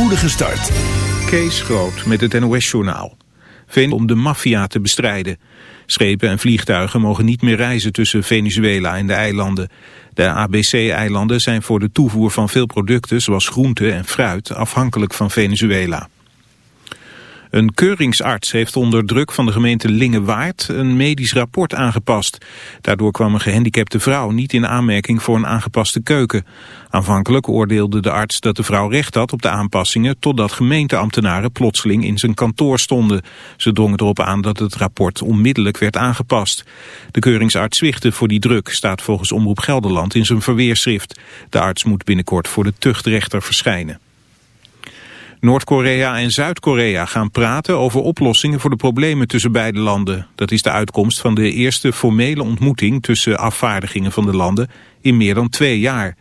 spoedige start. Kees Groot met het NOS-journaal. Ven om de maffia te bestrijden. Schepen en vliegtuigen mogen niet meer reizen tussen Venezuela en de eilanden. De ABC-eilanden zijn voor de toevoer van veel producten zoals groente en fruit afhankelijk van Venezuela. Een keuringsarts heeft onder druk van de gemeente Lingewaard een medisch rapport aangepast. Daardoor kwam een gehandicapte vrouw niet in aanmerking voor een aangepaste keuken. Aanvankelijk oordeelde de arts dat de vrouw recht had op de aanpassingen... totdat gemeenteambtenaren plotseling in zijn kantoor stonden. Ze drongen erop aan dat het rapport onmiddellijk werd aangepast. De keuringsarts zwichtte voor die druk, staat volgens Omroep Gelderland in zijn verweerschrift. De arts moet binnenkort voor de tuchtrechter verschijnen. Noord-Korea en Zuid-Korea gaan praten over oplossingen voor de problemen tussen beide landen. Dat is de uitkomst van de eerste formele ontmoeting tussen afvaardigingen van de landen in meer dan twee jaar.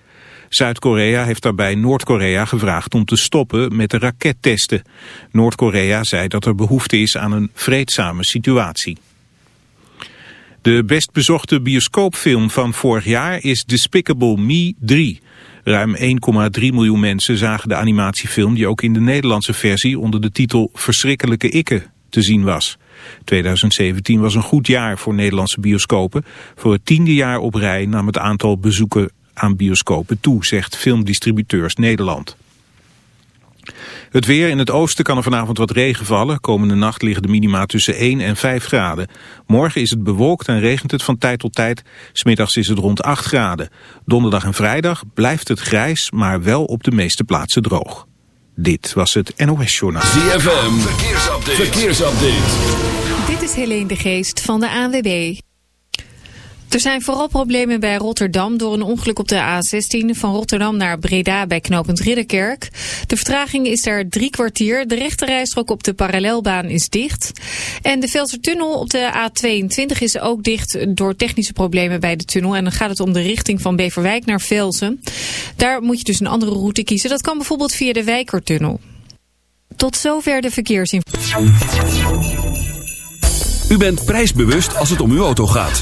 Zuid-Korea heeft daarbij Noord-Korea gevraagd om te stoppen met de rakettesten. Noord-Korea zei dat er behoefte is aan een vreedzame situatie. De best bezochte bioscoopfilm van vorig jaar is Despicable Me 3. Ruim 1,3 miljoen mensen zagen de animatiefilm die ook in de Nederlandse versie onder de titel Verschrikkelijke Ikke te zien was. 2017 was een goed jaar voor Nederlandse bioscopen. Voor het tiende jaar op rij nam het aantal bezoeken aan bioscopen toe, zegt Filmdistributeurs Nederland. Het weer in het oosten kan er vanavond wat regen vallen. Komende nacht liggen de minima tussen 1 en 5 graden. Morgen is het bewolkt en regent het van tijd tot tijd. Smiddags is het rond 8 graden. Donderdag en vrijdag blijft het grijs, maar wel op de meeste plaatsen droog. Dit was het NOS Journaal. ZFM, verkeersupdate. verkeersupdate. Dit is Helene de Geest van de ANWB. Er zijn vooral problemen bij Rotterdam door een ongeluk op de A16 van Rotterdam naar Breda bij knooppunt Ridderkerk. De vertraging is daar drie kwartier. De rechterrijstrook op de parallelbaan is dicht. En de Velsertunnel op de A22 is ook dicht door technische problemen bij de tunnel. En dan gaat het om de richting van Beverwijk naar Velsen. Daar moet je dus een andere route kiezen. Dat kan bijvoorbeeld via de Wijkertunnel. Tot zover de verkeersinformatie. U bent prijsbewust als het om uw auto gaat.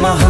my heart.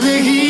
the heat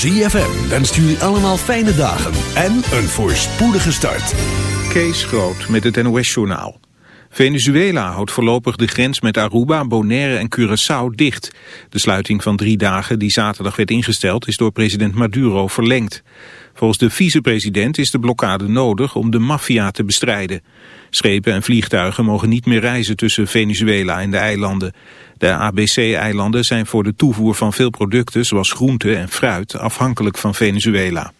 ZFM wenst jullie allemaal fijne dagen en een voorspoedige start. Kees Groot met het NOS-journaal. Venezuela houdt voorlopig de grens met Aruba, Bonaire en Curaçao dicht. De sluiting van drie dagen die zaterdag werd ingesteld is door president Maduro verlengd. Volgens de vicepresident is de blokkade nodig om de maffia te bestrijden. Schepen en vliegtuigen mogen niet meer reizen tussen Venezuela en de eilanden. De ABC-eilanden zijn voor de toevoer van veel producten zoals groente en fruit afhankelijk van Venezuela.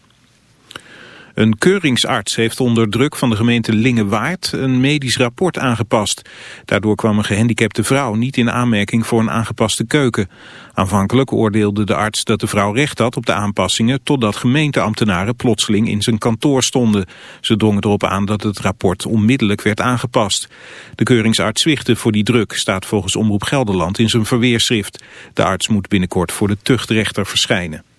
Een keuringsarts heeft onder druk van de gemeente Lingewaard een medisch rapport aangepast. Daardoor kwam een gehandicapte vrouw niet in aanmerking voor een aangepaste keuken. Aanvankelijk oordeelde de arts dat de vrouw recht had op de aanpassingen... totdat gemeenteambtenaren plotseling in zijn kantoor stonden. Ze drongen erop aan dat het rapport onmiddellijk werd aangepast. De keuringsarts zwichtte voor die druk, staat volgens Omroep Gelderland in zijn verweerschrift. De arts moet binnenkort voor de tuchtrechter verschijnen.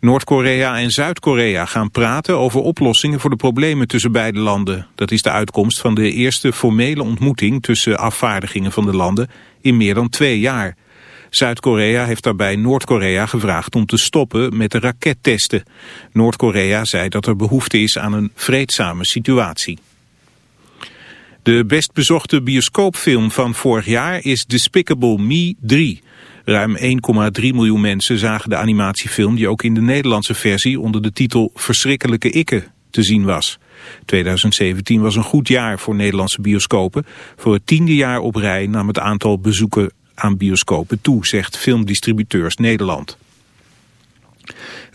Noord-Korea en Zuid-Korea gaan praten over oplossingen voor de problemen tussen beide landen. Dat is de uitkomst van de eerste formele ontmoeting tussen afvaardigingen van de landen in meer dan twee jaar. Zuid-Korea heeft daarbij Noord-Korea gevraagd om te stoppen met de rakettesten. Noord-Korea zei dat er behoefte is aan een vreedzame situatie. De best bezochte bioscoopfilm van vorig jaar is Despicable Me 3. Ruim 1,3 miljoen mensen zagen de animatiefilm die ook in de Nederlandse versie onder de titel Verschrikkelijke Ikke te zien was. 2017 was een goed jaar voor Nederlandse bioscopen. Voor het tiende jaar op rij nam het aantal bezoeken aan bioscopen toe, zegt Filmdistributeurs Nederland.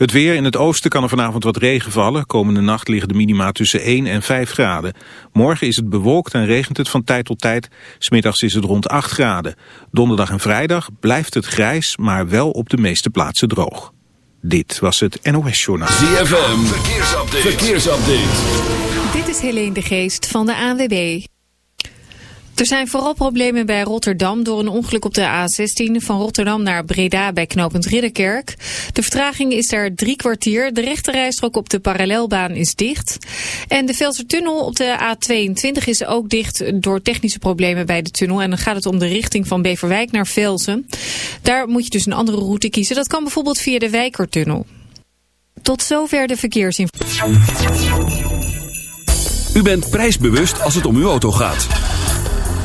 Het weer in het oosten kan er vanavond wat regen vallen. Komende nacht liggen de minima tussen 1 en 5 graden. Morgen is het bewolkt en regent het van tijd tot tijd. Smiddags is het rond 8 graden. Donderdag en vrijdag blijft het grijs, maar wel op de meeste plaatsen droog. Dit was het NOS Journaal. ZFM, verkeersupdate. verkeersupdate. Dit is Helene de Geest van de ANWB. Er zijn vooral problemen bij Rotterdam door een ongeluk op de A16 van Rotterdam naar Breda bij knooppunt Ridderkerk. De vertraging is daar drie kwartier. De rechterrijstrook op de parallelbaan is dicht. En de Velsertunnel op de A22 is ook dicht door technische problemen bij de tunnel. En dan gaat het om de richting van Beverwijk naar Velsen. Daar moet je dus een andere route kiezen. Dat kan bijvoorbeeld via de Wijkertunnel. Tot zover de verkeersinformatie. U bent prijsbewust als het om uw auto gaat.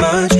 much.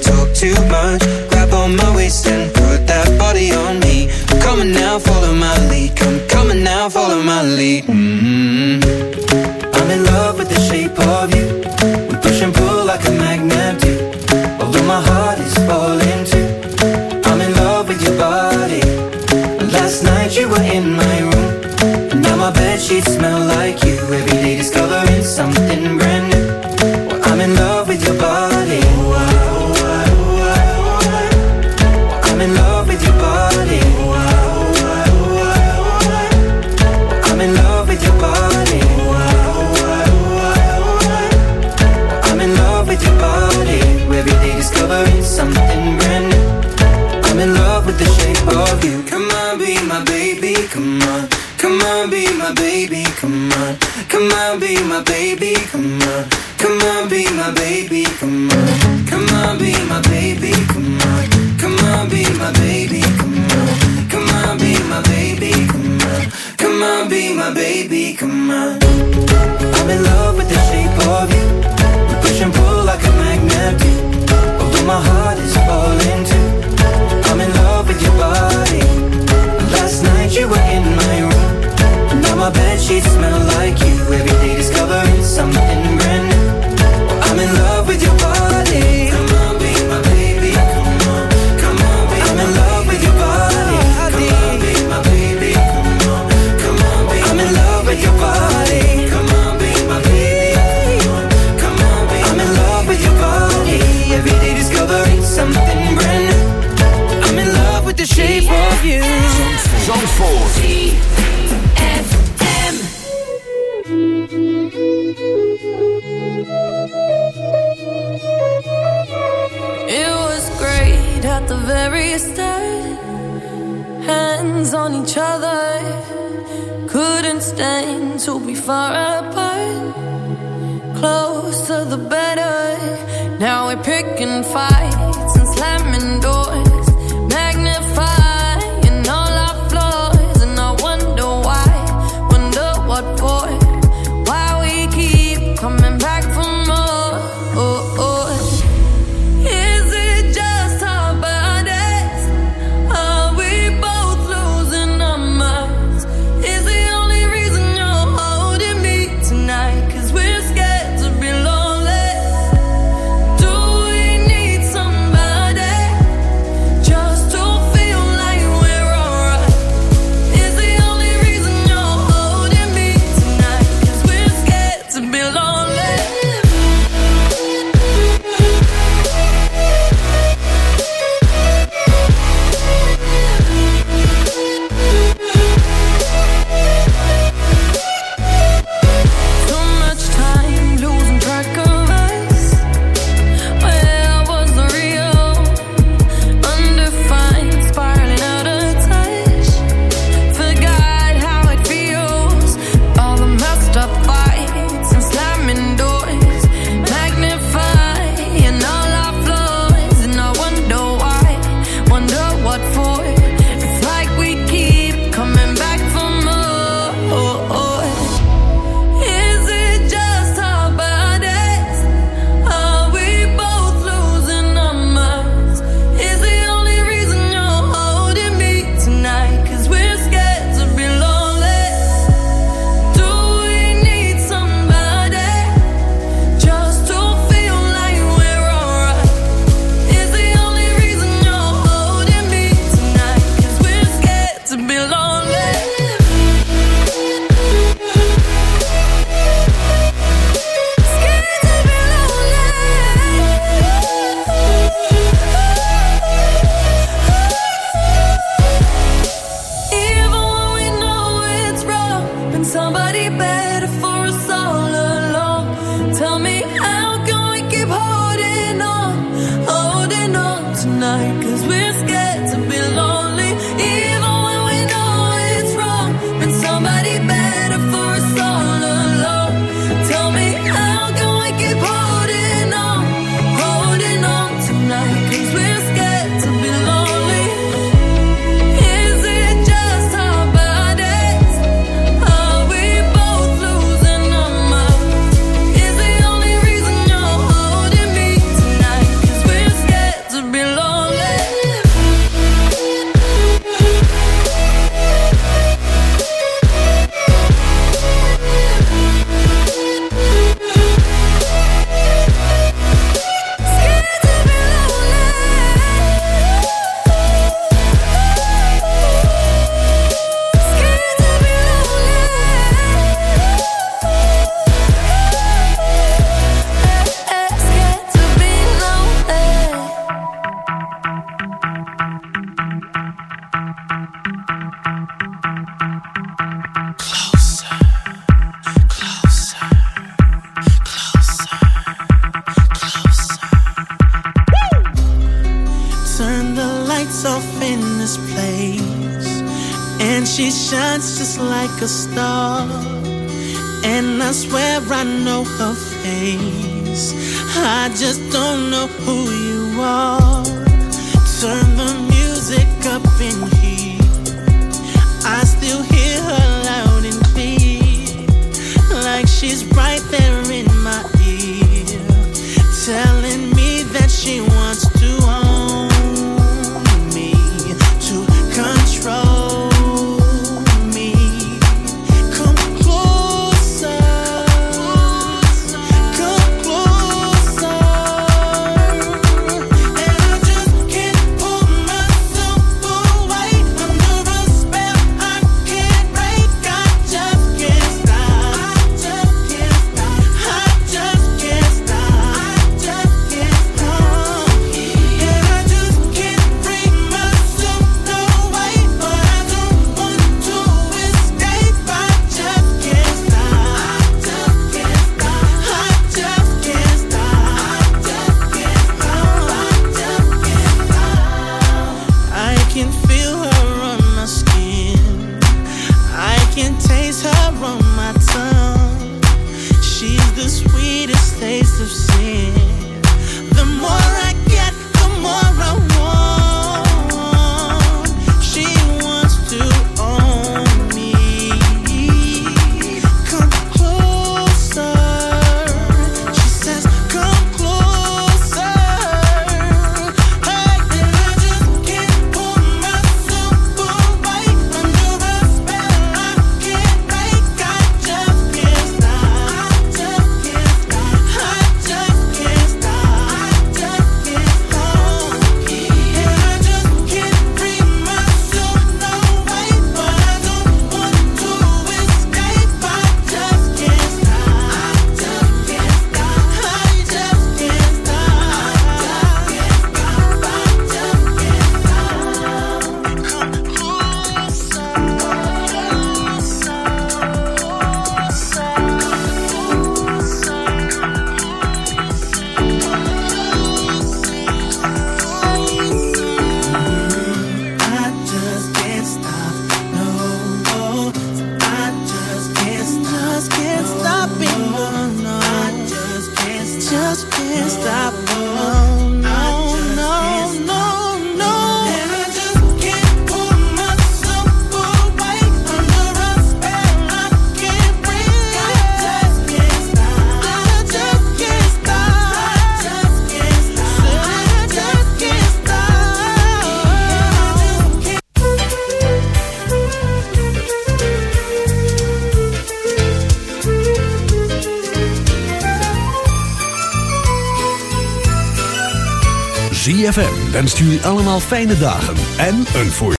ZFM wenst jullie allemaal fijne dagen en een voor